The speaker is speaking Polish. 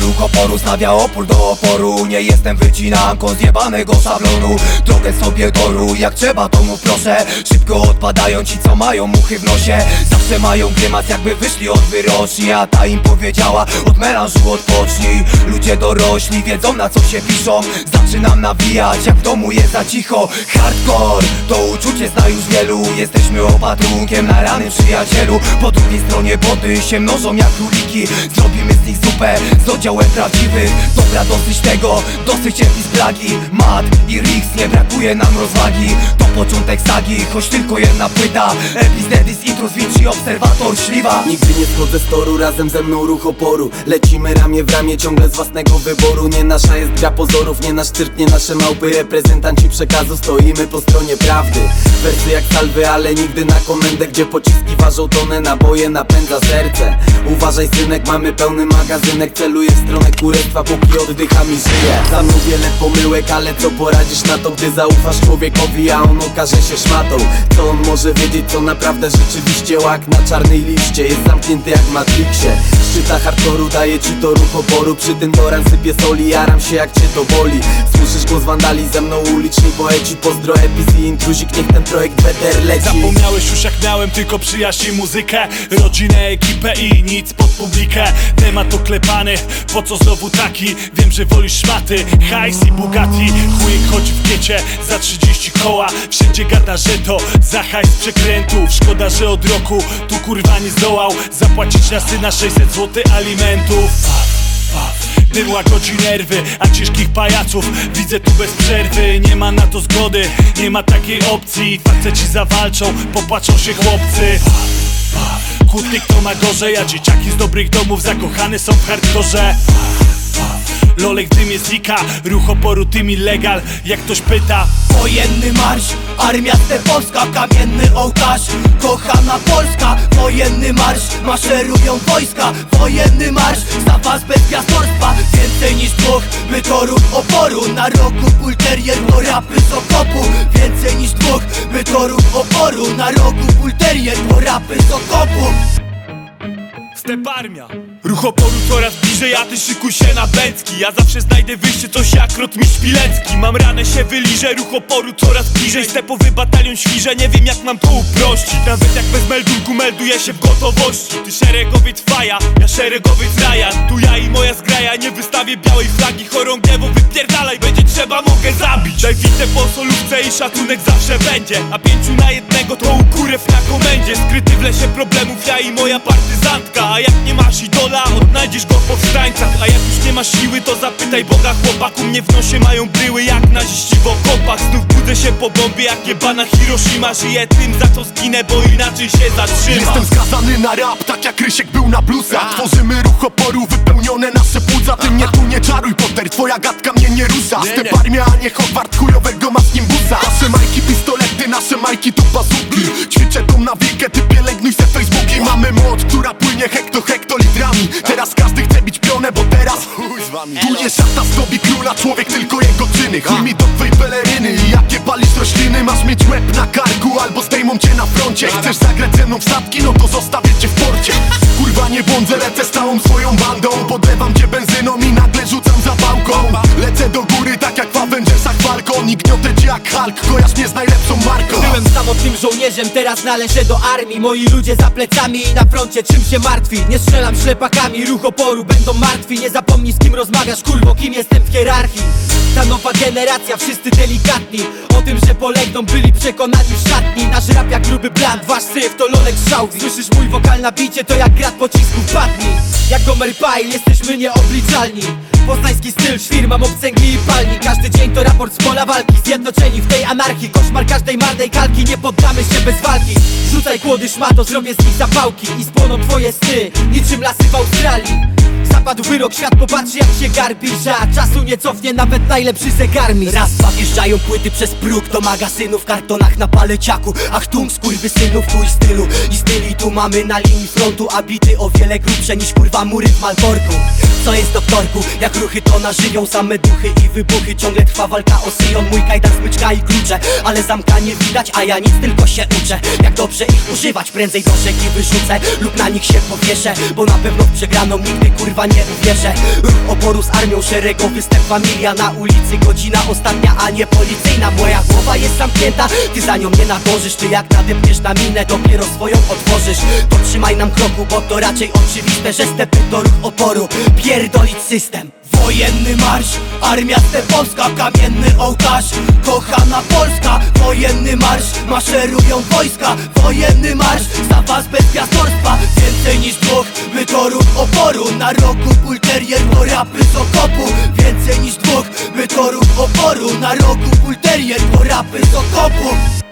Ruch oporu stawia opór do oporu. Nie jestem wycinanką zjebanego szablonu. Drogę sobie toru, jak trzeba to mów proszę. Szybko odpadają ci co mają muchy w nosie. Zawsze mają grymas jakby wyszli od wyroczni A ta im powiedziała od melanżu odpocznij. Ludzie dorośli wiedzą na co się piszą. Zaczynam nawijać jak w domu jest za cicho. Hardcore to uczucie zna już wielu. Jesteśmy opatrunkiem na rany przyjacielu. Po drugiej stronie boty się mnożą jak króliki. Zrobimy z nich zupę z oddziałem prawdziwych Dobra dosyć tego, dosyć epi z plagi. Mat i Rix nie brakuje nam rozwagi. To początek sagi, choć tylko jedna płyta. Epis, Dedis, Intrus, Vinci, Obserwator, Śliwa. Nigdy nie schodzę z toru, razem ze mną ruch oporu. Lecimy ramię w ramię, ciągle z własnego wyboru. Nie nasza jest gra pozorów, nie nasz cyrk, nie nasze małpy. Reprezentanci przekazu, stoimy po stronie prawdy. Wersy jak salwy, ale nigdy na komendę Gdzie pociski ważą tonę, naboje napędza serce. Uważaj synek, mamy pełny magazynek Celuję w stronę kurestwa, póki oddycham i żyję Za mną wiele pomyłek, ale co poradzisz na to Gdy zaufasz człowiekowi, a on okaże się szmatą? Co on może wiedzieć, co naprawdę rzeczywiście łak na czarnej liście? Jest zamknięty jak w Matrixie. Szczyta hardkoru, daje ci to ruch oporu. Przy tym doran sypie soli, jaram się jak cię to boli. Słyszysz głos wandali, ze mną uliczni poeci. Pozdro epis i intruzik, niech ten projekt better leci. Zapomniałeś już jak miałem tylko przyjaźń i muzykę. Rodzinę, ekipę i nic pod publikę. Temat oklepany, po co znowu taki? Wiem, że wolisz szmaty, hajs i Bugatti. Chujek chodzi w kiecie za 30 koła. Wszędzie gada, że to za hajs przekrętów. Szkoda, że od roku tu kurwa nie zdołał Zapłacić na syna 600 zł alimentów. Dym łagodzi nerwy, a ciężkich pajaców. Widzę tu bez przerwy Nie ma na to zgody, nie ma takiej opcji Faceci zawalczą, popatrzą się chłopcy Kutnik to ma gorzej, a dzieciaki z dobrych domów Zakochane są w hardkorze. Lolek w dymie znika, ruch oporu tym illegal Jak ktoś pyta, Wojenny marsz, armia te Polska, kamienny ołtarz. Kochana Polska, wojenny marsz, maszerują wojska Wojenny marsz, za was bez gwiazdorstwa Więcej niż dwóch, my to ruch oporu. Na roku bulterier to rapy z okopu. Więcej niż dwóch, my to ruch oporu. Na roku bulterier to rapy z okopu. Step armia Ruch oporu coraz bliżej, a ty szykuj się na bęcki Ja zawsze znajdę wyjście, coś jak rot mi szpilecki Mam ranę, się wyliżę, ruch oporu coraz bliżej. Stepowy batalion świże, nie wiem jak mam to uprościć. Nawet jak bez meldunku melduję się w gotowości. Ty szeregowiec faja, ja szeregowiec Ryan Tu ja i moja zgraja, nie wystawię białej flagi. Chorągiewo wypierdalaj, będzie trzeba, mogę zabić. Daj witę po solówce i szacunek zawsze będzie. A pięciu na jednego to ukurew na komendzie. Skryty w lesie problemów, ja i moja partyzantka. A jak nie masz idola, odnajdziesz go w powstańcach A jak już nie masz siły, to zapytaj Boga chłopaku Mnie w nosie mają bryły jak naziści w okopach. Znów budzę się po bombie jak jebana Hiroshima. Żyję tym, za co zginę, bo inaczej się zatrzymam Jestem skazany na rap, tak jak Rysiek był na bluesach Tworzymy ruch oporu, wypełnione nasze płuca Ty mnie tu nie czaruj, Potter, twoja gadka mnie nie rusza. Step armia, a nie Hogwart, chujowego masz nim busa Nasze majki, pistolety, nasze majki tu bazuki Ćwiczę tą nawikę, ty pielęgnuj Chcesz zagrać ze mną no to zostawię cię w porcie. Kurwa nie błądzę, lecę z całą swoją bandą. Podlewam cię benzyną i nagle rzucam zapałką. Lecę do góry tak jak w Avengersach Falcon I gniotę cię jak Hulk, kojarz mnie z najlepszą marką. Byłem samotnym żołnierzem, teraz należę do armii. Moi ludzie za plecami i na froncie czym się martwi? Nie strzelam ślepakami, ruch oporu będą martwi. Nie zapomnij z kim rozmawiasz, kurwo, kim jestem w hierarchii Ta nowa generacja, wszyscy delikatni. O tym, że polegną, byli przekonani w szatni. Nasz rap jak gruby bland, wasz syf to lolek strzał Słyszysz mój wokal na bicie, to jak grat pocisków padni Jak Gomer Pyle, jesteśmy nieobliczalni Poznański styl, świr, mam obcęgi i palni. Każdy dzień to raport z pola walki. Zjednoczeni w tej anarchii Koszmar każdej marnej kalki. Nie poddamy się bez walki. Rzucaj kłody szmato, zrobię z nich zapałki. I spłoną twoje sny. Niczym lasy w Australii. Zapadł wyrok, świat popatrzy jak się garbisz A czasu nie cofnie nawet najlepszy zegarmistrz Raz, dwa wjeżdżają płyty przez próg. Do magazynów w kartonach na paleciaku Achtung, skurwysynów tu i stylu I styli tu mamy na linii frontu. A bity o wiele grubsze niż kurwa mury w Malborku. Co jest doktorku? Jak ruchy to na żyją same duchy i wybuchy. Ciągle trwa walka o syjon Mój kajdan, smyczka i klucze. Ale zamka nie widać, a ja nic tylko się uczę. Jak dobrze ich używać Prędzej do rzeki wyrzucę. Lub na nich się powieszę Bo na pewno przegraną nigdy kurwa nie uwierzę. Ruch oporu z armią szeregowy step familia Na ulicy. Godzina ostatnia, a nie policyjna. Moja głowa jest zamknięta, ty za nią nie nadążysz Ty jak nadepniesz na minę, dopiero swoją otworzysz. To trzymaj nam kroku, bo to raczej oczywiste Że stepy to ruch oporu, pierdolić system Wojenny marsz, armia stepowska, kamienny ołtarz. Kochana Polska, wojenny marsz, maszerują wojska. Wojenny marsz, za was bez gwiazdorstwa Więcej niż dwóch, my to ruch oporu. Na rogu bulterier, to rapy z okopu. Więcej niż dwóch, my to ruch oporu. Na rogu bulterier, to rapy z okopu